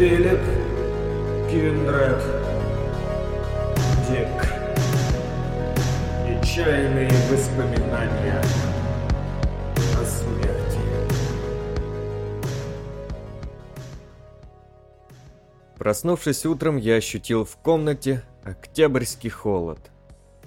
Филипп Кинред Дик Нечаянные воспоминания о смерти Проснувшись утром, я ощутил в комнате октябрьский холод.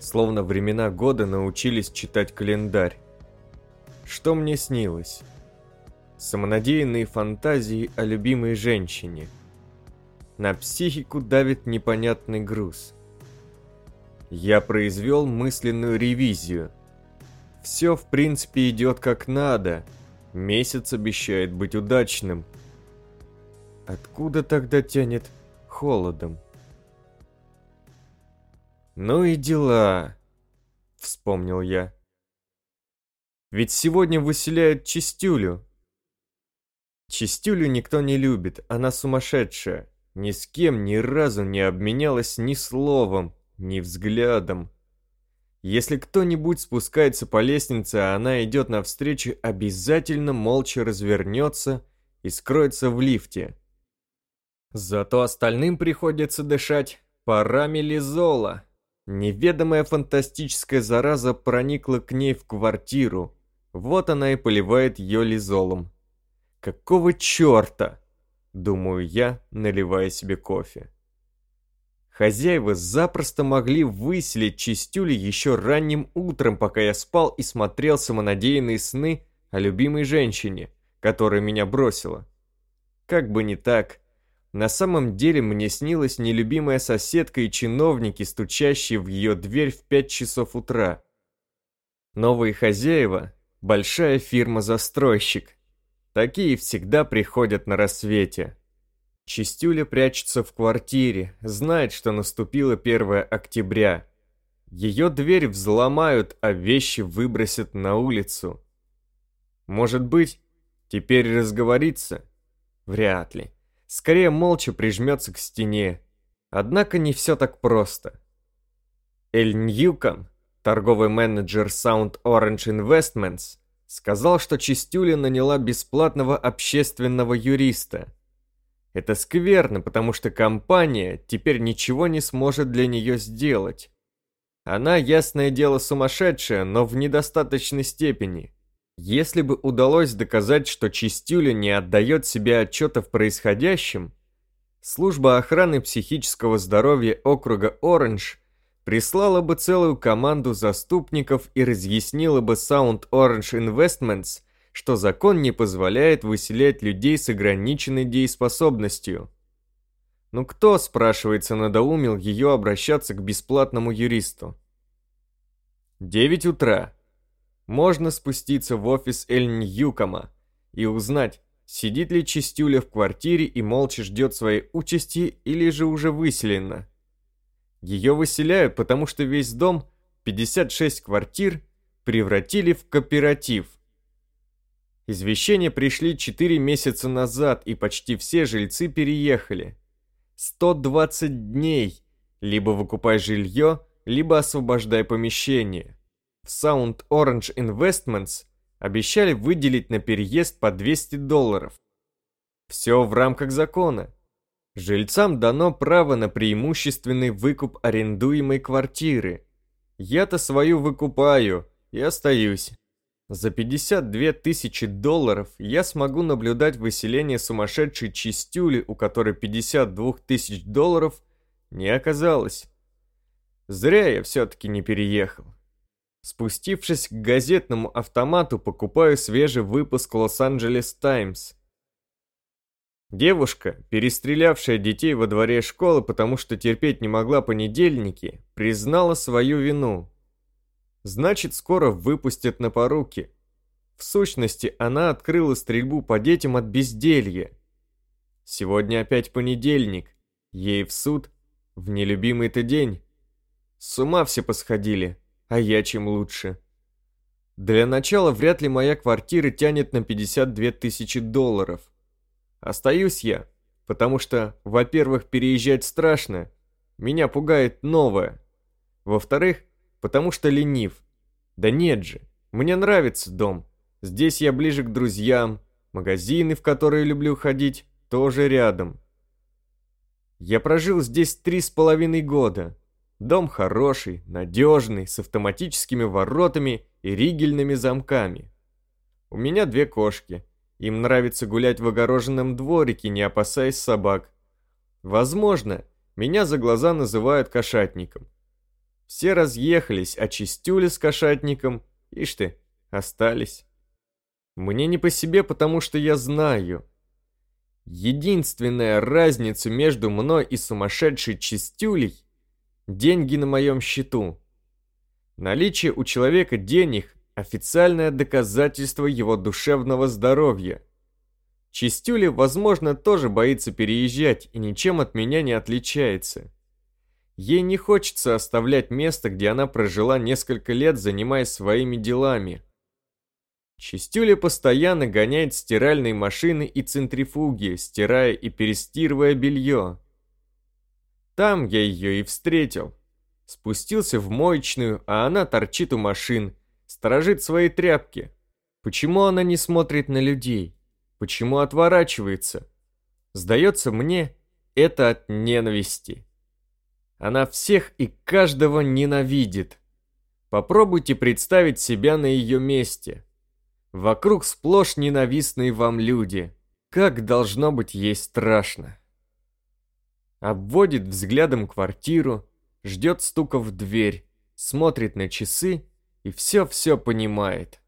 Словно времена года научились читать календарь. Что мне снилось? самонадеянные фантазии о любимой женщине – на психику давит непонятный груз. Я произвел мысленную ревизию. Все в принципе идет как надо. Месяц обещает быть удачным. Откуда тогда тянет холодом? Ну и дела, вспомнил я. Ведь сегодня выселяют Чистюлю. Чистюлю никто не любит, она сумасшедшая ни с кем ни разу не обменялась ни словом, ни взглядом. Если кто-нибудь спускается по лестнице, а она идет навстречу, обязательно молча развернется и скроется в лифте. Зато остальным приходится дышать парами лизола. Неведомая фантастическая зараза проникла к ней в квартиру. Вот она и поливает ее лизолом. Какого черта? Думаю я, наливая себе кофе. Хозяева запросто могли выселить чистюли еще ранним утром, пока я спал и смотрел самонадеянные сны о любимой женщине, которая меня бросила. Как бы не так, на самом деле мне снилась нелюбимая соседка и чиновники, стучащие в ее дверь в 5 часов утра. Новые хозяева – большая фирма-застройщик, Такие всегда приходят на рассвете. Чистюля прячется в квартире, знает, что наступило 1 октября. Ее дверь взломают, а вещи выбросят на улицу. Может быть, теперь разговорится? Вряд ли. Скорее молча прижмется к стене. Однако не все так просто. Эль Ньюком, торговый менеджер Sound Orange Investments, сказал, что Чистюля наняла бесплатного общественного юриста. Это скверно, потому что компания теперь ничего не сможет для нее сделать. Она, ясное дело, сумасшедшая, но в недостаточной степени. Если бы удалось доказать, что Чистюля не отдает себе отчета в происходящем, служба охраны психического здоровья округа Оранж – прислала бы целую команду заступников и разъяснила бы Sound Orange Investments, что закон не позволяет выселять людей с ограниченной дееспособностью. Но кто, спрашивается, надоумил ее обращаться к бесплатному юристу? 9 утра. Можно спуститься в офис Эль Ньюкома и узнать, сидит ли Чистюля в квартире и молча ждет своей участи или же уже выселена. Ее выселяют, потому что весь дом, 56 квартир, превратили в кооператив. Извещения пришли 4 месяца назад, и почти все жильцы переехали. 120 дней. Либо выкупай жилье, либо освобождай помещение. В Sound Orange Investments обещали выделить на переезд по 200 долларов. Все в рамках закона. Жильцам дано право на преимущественный выкуп арендуемой квартиры. Я-то свою выкупаю и остаюсь. За 52 тысячи долларов я смогу наблюдать выселение сумасшедшей чистюли, у которой 52 тысяч долларов не оказалось. Зря я все-таки не переехал. Спустившись к газетному автомату, покупаю свежий выпуск «Лос-Анджелес Таймс». Девушка, перестрелявшая детей во дворе школы, потому что терпеть не могла понедельники, признала свою вину. Значит, скоро выпустят на поруки. В сущности, она открыла стрельбу по детям от безделья. Сегодня опять понедельник. Ей в суд. В нелюбимый-то день. С ума все посходили. А я чем лучше. Для начала вряд ли моя квартира тянет на 52 тысячи долларов. Остаюсь я, потому что, во-первых, переезжать страшно, меня пугает новое. Во-вторых, потому что ленив. Да нет же, мне нравится дом. Здесь я ближе к друзьям, магазины, в которые люблю ходить, тоже рядом. Я прожил здесь три с половиной года. Дом хороший, надежный, с автоматическими воротами и ригельными замками. У меня две кошки – им нравится гулять в огороженном дворике, не опасаясь собак. Возможно, меня за глаза называют кошатником. Все разъехались, а чистюли с кошатником, ишь ты, остались. Мне не по себе, потому что я знаю. Единственная разница между мной и сумасшедшей чистюлей – деньги на моем счету. Наличие у человека денег официальное доказательство его душевного здоровья. Чистюли, возможно, тоже боится переезжать и ничем от меня не отличается. Ей не хочется оставлять место, где она прожила несколько лет, занимаясь своими делами. Чистюля постоянно гоняет стиральные машины и центрифуги, стирая и перестирывая белье. Там я ее и встретил. Спустился в моечную, а она торчит у машин – сторожит свои тряпки? Почему она не смотрит на людей? Почему отворачивается? Сдается мне, это от ненависти. Она всех и каждого ненавидит. Попробуйте представить себя на ее месте. Вокруг сплошь ненавистные вам люди. Как должно быть ей страшно. Обводит взглядом квартиру, ждет стука в дверь, смотрит на часы и все-все понимает.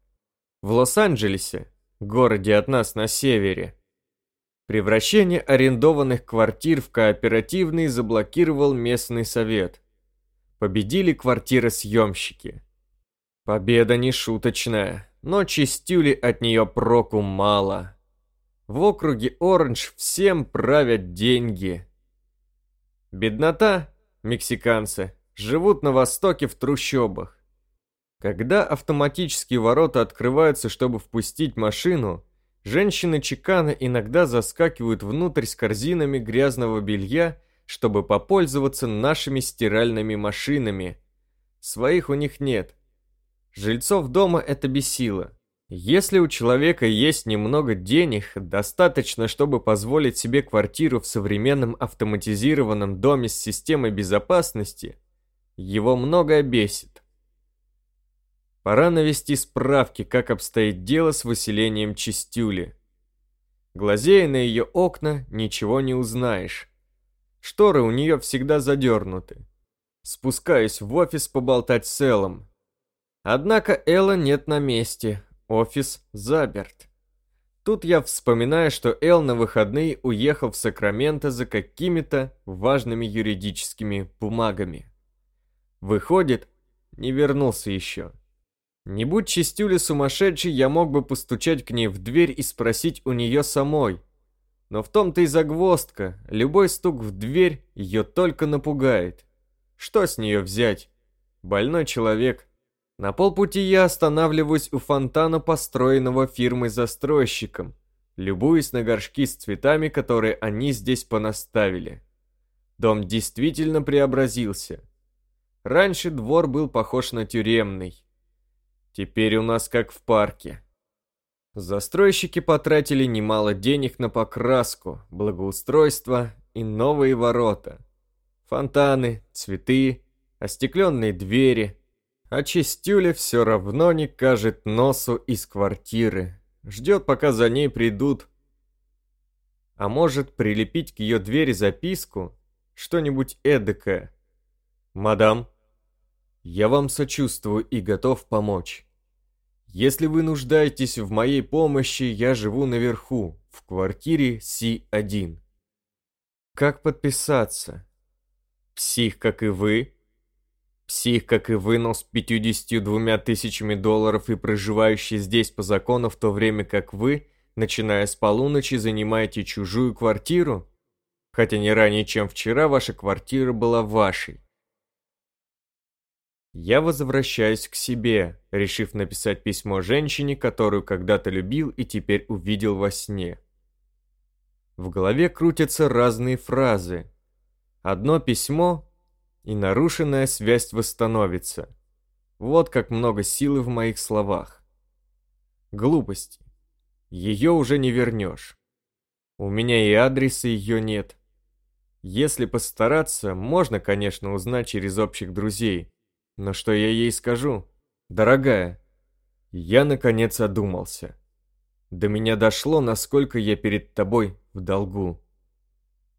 В Лос-Анджелесе, городе от нас на севере, превращение арендованных квартир в кооперативные заблокировал местный совет. Победили квартиросъемщики. Победа не шуточная, но чистюли от нее проку мало. В округе Оранж всем правят деньги. Беднота, мексиканцы, живут на востоке в трущобах. Когда автоматические ворота открываются, чтобы впустить машину, женщины чекана иногда заскакивают внутрь с корзинами грязного белья, чтобы попользоваться нашими стиральными машинами. Своих у них нет. Жильцов дома это бесило. Если у человека есть немного денег, достаточно, чтобы позволить себе квартиру в современном автоматизированном доме с системой безопасности, его многое бесит. Пора навести справки, как обстоит дело с выселением Чистюли. Глазея на ее окна, ничего не узнаешь. Шторы у нее всегда задернуты. Спускаюсь в офис поболтать с Эллом. Однако Элла нет на месте, офис заперт. Тут я вспоминаю, что Эл на выходные уехал в Сакраменто за какими-то важными юридическими бумагами. Выходит, не вернулся еще. Не будь чистюля сумасшедший, я мог бы постучать к ней в дверь и спросить у нее самой. Но в том-то и загвоздка, любой стук в дверь ее только напугает. Что с нее взять? Больной человек. На полпути я останавливаюсь у фонтана, построенного фирмой-застройщиком, любуясь на горшки с цветами, которые они здесь понаставили. Дом действительно преобразился. Раньше двор был похож на тюремный. Теперь у нас как в парке. Застройщики потратили немало денег на покраску, благоустройство и новые ворота. Фонтаны, цветы, остекленные двери. А Чистюля все равно не кажет носу из квартиры. Ждет, пока за ней придут. А может, прилепить к ее двери записку? Что-нибудь эдакое. «Мадам, я вам сочувствую и готов помочь». Если вы нуждаетесь в моей помощи, я живу наверху, в квартире С1. Как подписаться? Псих, как и вы. Псих, как и вы, но с 52 тысячами долларов и проживающий здесь по закону, в то время как вы, начиная с полуночи, занимаете чужую квартиру? Хотя не ранее, чем вчера, ваша квартира была вашей. Я возвращаюсь к себе, решив написать письмо женщине, которую когда-то любил и теперь увидел во сне. В голове крутятся разные фразы. Одно письмо, и нарушенная связь восстановится. Вот как много силы в моих словах. Глупости. Ее уже не вернешь. У меня и адреса ее нет. Если постараться, можно, конечно, узнать через общих друзей, но что я ей скажу? Дорогая, я наконец одумался. До меня дошло, насколько я перед тобой в долгу.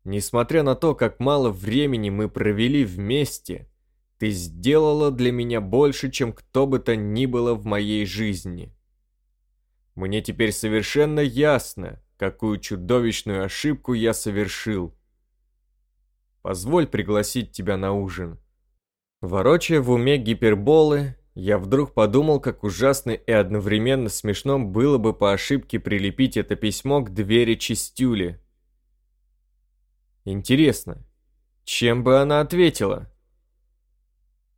Несмотря на то, как мало времени мы провели вместе, ты сделала для меня больше, чем кто бы то ни было в моей жизни. Мне теперь совершенно ясно, какую чудовищную ошибку я совершил. Позволь пригласить тебя на ужин. Ворочая в уме гиперболы, я вдруг подумал, как ужасно и одновременно смешно было бы по ошибке прилепить это письмо к двери Чистюли. Интересно, чем бы она ответила?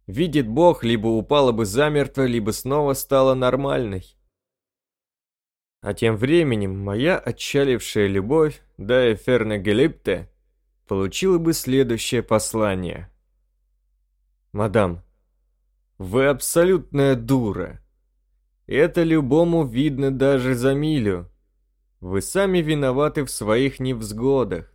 Видит Бог, либо упала бы замертво, либо снова стала нормальной. А тем временем моя отчалившая любовь, да эферна Гелипте, получила бы следующее послание – Мадам, вы абсолютная дура. Это любому видно даже за милю. Вы сами виноваты в своих невзгодах.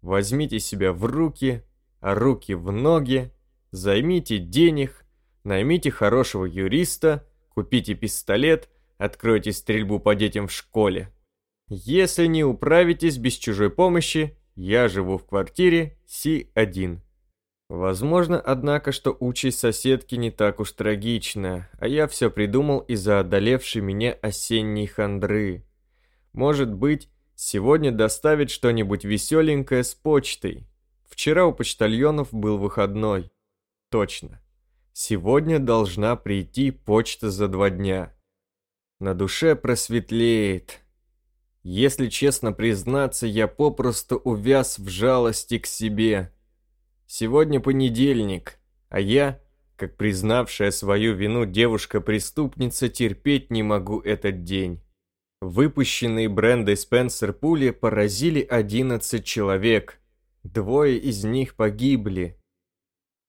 Возьмите себя в руки, а руки в ноги, займите денег, наймите хорошего юриста, купите пистолет, откройте стрельбу по детям в школе. Если не управитесь без чужой помощи, я живу в квартире Си-1». Возможно, однако, что участь соседки не так уж трагична, а я все придумал из-за одолевшей меня осенней хандры. Может быть, сегодня доставить что-нибудь веселенькое с почтой. Вчера у почтальонов был выходной. Точно. Сегодня должна прийти почта за два дня. На душе просветлеет. Если честно признаться, я попросту увяз в жалости к себе – Сегодня понедельник, а я, как признавшая свою вину девушка-преступница, терпеть не могу этот день. Выпущенные брендой Спенсер пули поразили 11 человек. Двое из них погибли.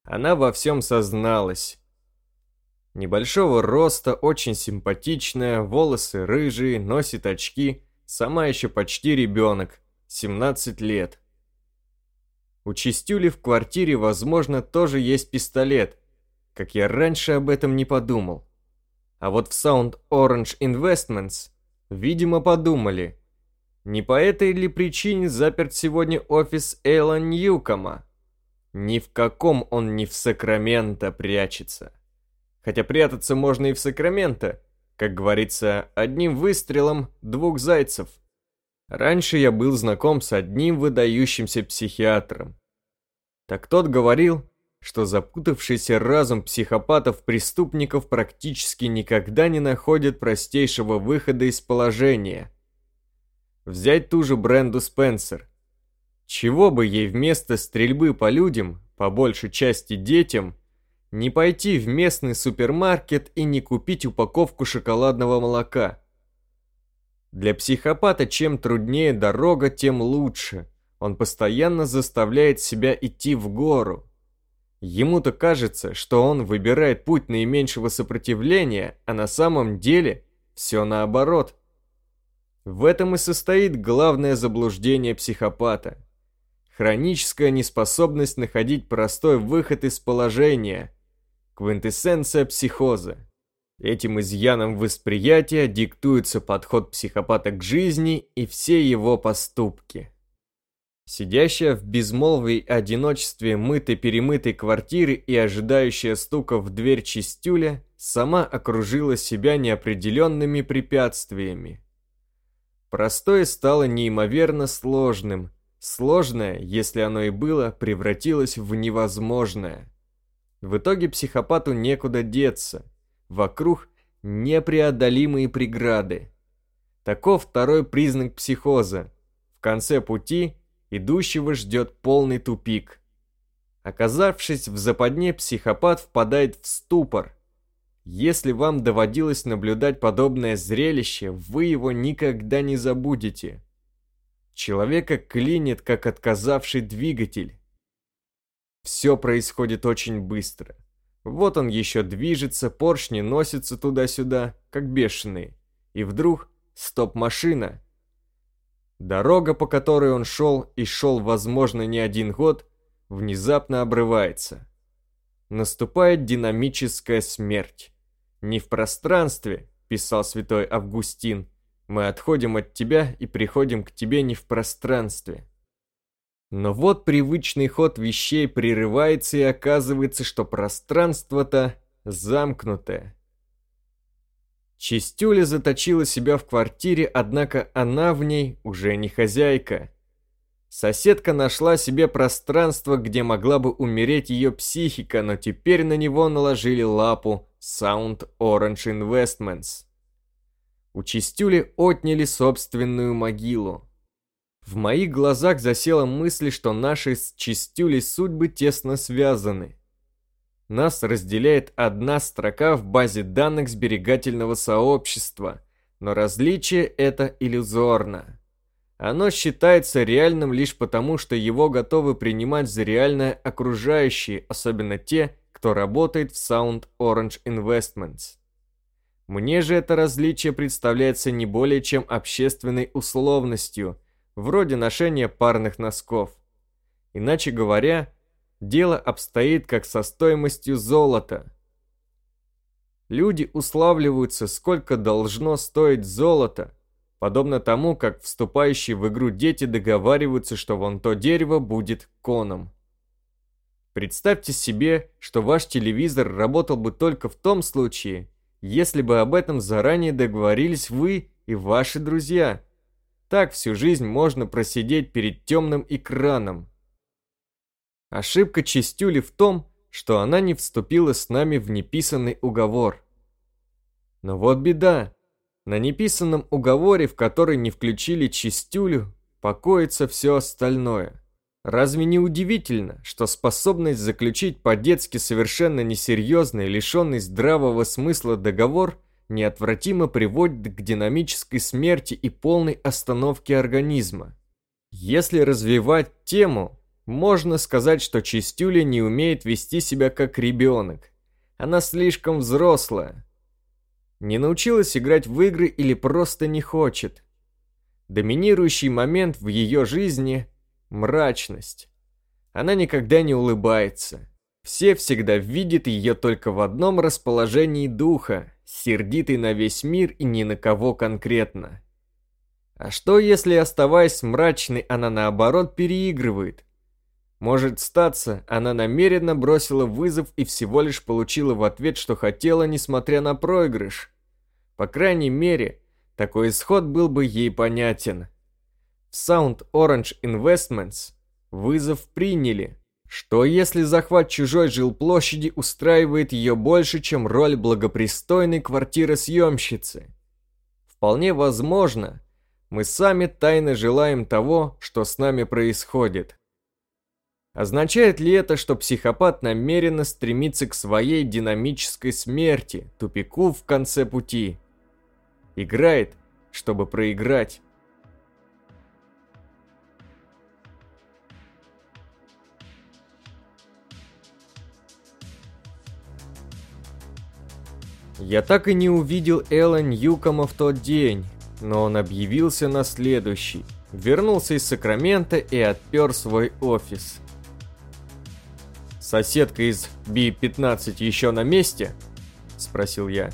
Она во всем созналась. Небольшого роста, очень симпатичная, волосы рыжие, носит очки, сама еще почти ребенок, 17 лет. У Чистюли в квартире, возможно, тоже есть пистолет, как я раньше об этом не подумал. А вот в Sound Orange Investments, видимо, подумали. Не по этой ли причине заперт сегодня офис Эйла Ньюкома? Ни в каком он не в Сакраменто прячется. Хотя прятаться можно и в Сакраменто, как говорится, одним выстрелом двух зайцев – Раньше я был знаком с одним выдающимся психиатром. Так тот говорил, что запутавшийся разум психопатов-преступников практически никогда не находит простейшего выхода из положения. Взять ту же Бренду Спенсер. Чего бы ей вместо стрельбы по людям, по большей части детям, не пойти в местный супермаркет и не купить упаковку шоколадного молока – для психопата чем труднее дорога, тем лучше. Он постоянно заставляет себя идти в гору. Ему-то кажется, что он выбирает путь наименьшего сопротивления, а на самом деле все наоборот. В этом и состоит главное заблуждение психопата. Хроническая неспособность находить простой выход из положения. Квинтэссенция психоза. Этим изъяном восприятия диктуется подход психопата к жизни и все его поступки. Сидящая в безмолвии одиночестве мытой-перемытой квартиры и ожидающая стука в дверь чистюля, сама окружила себя неопределенными препятствиями. Простое стало неимоверно сложным, сложное, если оно и было, превратилось в невозможное. В итоге психопату некуда деться – Вокруг непреодолимые преграды. Таков второй признак психоза. В конце пути идущего ждет полный тупик. Оказавшись в западне, психопат впадает в ступор. Если вам доводилось наблюдать подобное зрелище, вы его никогда не забудете. Человека клинит, как отказавший двигатель. Все происходит очень быстро. Вот он еще движется, поршни носятся туда-сюда, как бешеные. И вдруг стоп-машина. Дорога, по которой он шел и шел, возможно, не один год, внезапно обрывается. Наступает динамическая смерть. «Не в пространстве», – писал святой Августин, – «мы отходим от тебя и приходим к тебе не в пространстве». Но вот привычный ход вещей прерывается и оказывается, что пространство-то замкнутое. Чистюля заточила себя в квартире, однако она в ней уже не хозяйка. Соседка нашла себе пространство, где могла бы умереть ее психика, но теперь на него наложили лапу Sound Orange Investments. У Чистюли отняли собственную могилу. В моих глазах засела мысль, что наши с Чистюлей судьбы тесно связаны. Нас разделяет одна строка в базе данных сберегательного сообщества, но различие это иллюзорно. Оно считается реальным лишь потому, что его готовы принимать за реальное окружающие, особенно те, кто работает в Sound Orange Investments. Мне же это различие представляется не более чем общественной условностью – вроде ношения парных носков. Иначе говоря, дело обстоит как со стоимостью золота. Люди уславливаются, сколько должно стоить золото, подобно тому, как вступающие в игру дети договариваются, что вон то дерево будет коном. Представьте себе, что ваш телевизор работал бы только в том случае, если бы об этом заранее договорились вы и ваши друзья – так всю жизнь можно просидеть перед темным экраном. Ошибка Чистюли в том, что она не вступила с нами в неписанный уговор. Но вот беда. На неписанном уговоре, в который не включили Чистюлю, покоится все остальное. Разве не удивительно, что способность заключить по-детски совершенно несерьезный, лишенный здравого смысла договор – неотвратимо приводит к динамической смерти и полной остановке организма. Если развивать тему, можно сказать, что Чистюля не умеет вести себя как ребенок. Она слишком взрослая. Не научилась играть в игры или просто не хочет. Доминирующий момент в ее жизни – мрачность. Она никогда не улыбается. Все всегда видят ее только в одном расположении духа – сердитый на весь мир и ни на кого конкретно. А что, если, оставаясь мрачной, она наоборот переигрывает? Может статься, она намеренно бросила вызов и всего лишь получила в ответ, что хотела, несмотря на проигрыш. По крайней мере, такой исход был бы ей понятен. В Sound Orange Investments вызов приняли, что если захват чужой жилплощади устраивает ее больше, чем роль благопристойной квартиры съемщицы. Вполне возможно, мы сами тайно желаем того, что с нами происходит. Означает ли это, что психопат намеренно стремится к своей динамической смерти, тупику в конце пути? Играет, чтобы проиграть. Я так и не увидел Эллен Юкома в тот день, но он объявился на следующий. Вернулся из Сакрамента и отпер свой офис. «Соседка из B-15 еще на месте?» – спросил я.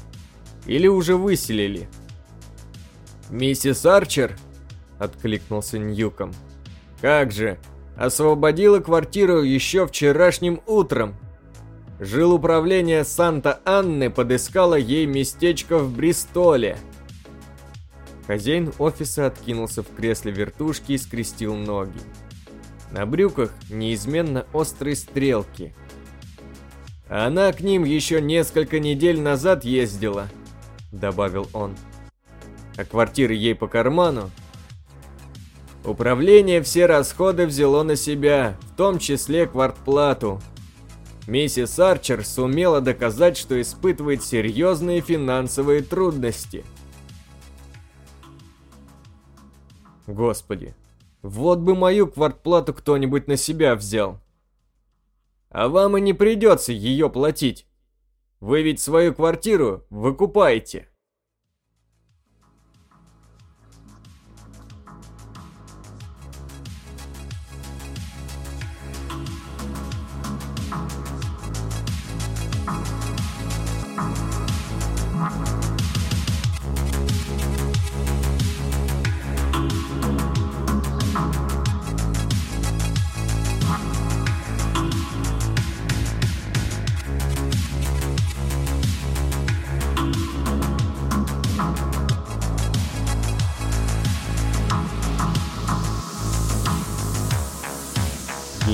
«Или уже выселили?» «Миссис Арчер?» – откликнулся Ньюком. «Как же! Освободила квартиру еще вчерашним утром!» жил управление Санта-Анны подыскало ей местечко в Бристоле. Хозяин офиса откинулся в кресле вертушки и скрестил ноги. На брюках неизменно острые стрелки. Она к ним еще несколько недель назад ездила, добавил он. А квартиры ей по карману. Управление все расходы взяло на себя, в том числе квартплату, Миссис Арчер сумела доказать, что испытывает серьезные финансовые трудности. Господи, вот бы мою квартплату кто-нибудь на себя взял. А вам и не придется ее платить. Вы ведь свою квартиру выкупаете.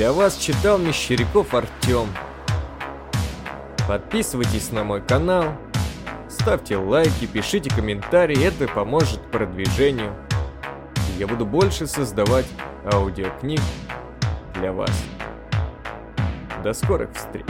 для вас читал Мещеряков Артем. Подписывайтесь на мой канал, ставьте лайки, пишите комментарии, это поможет продвижению. Я буду больше создавать аудиокниг для вас. До скорых встреч!